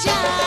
job.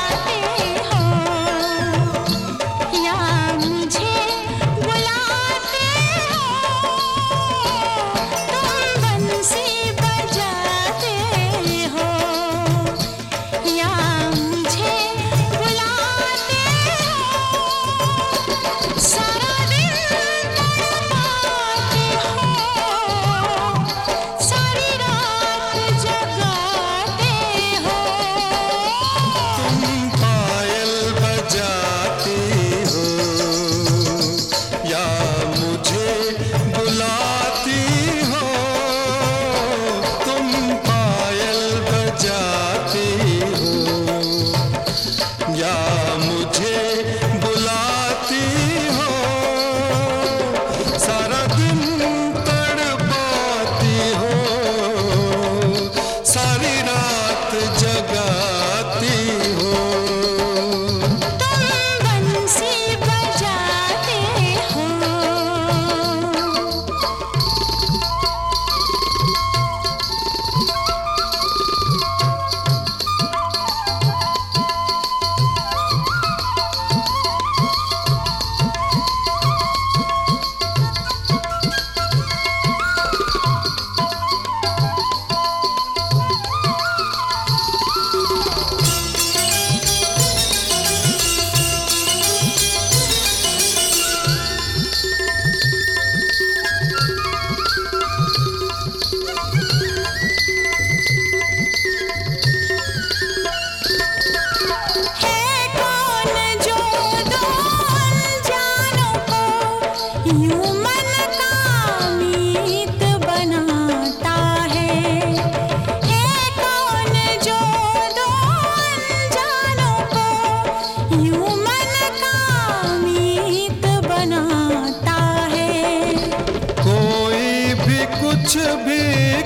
कुछ भी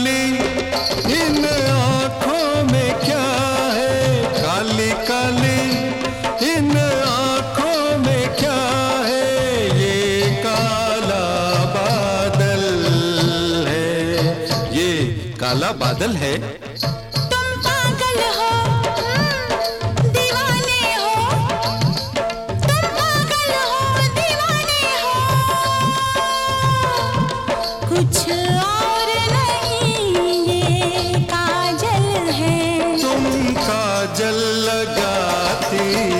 काली, इन आँखों में क्या है? काली काली, इन आँखों में क्या है? ये काला बादल है। ये काला बादल है? तुम काजल लगाती